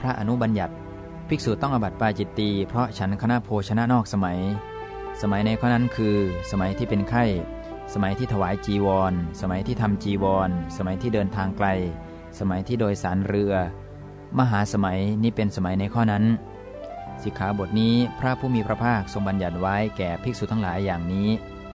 พระอนุบัญญัติ ภิกษุต้องอบัติปาจิตตีเพราะฉันคณะโภชนะนอกสมัย สมัยในข้อนั้นคือ สมัยที่เป็นไข้ สมัยที่ถวายจีวร สมัยที่ทำจีวร สมัยที่เดินทางไกล สมัยที่โดยสารเรือ มหาสมัยนี้เป็นสมัยในข้อนั้น สิกขาบทนี้พระผู้มีพระภาคทรงบัญญัติไว้แก่ภิกษุทั้งหลายอย่างนี้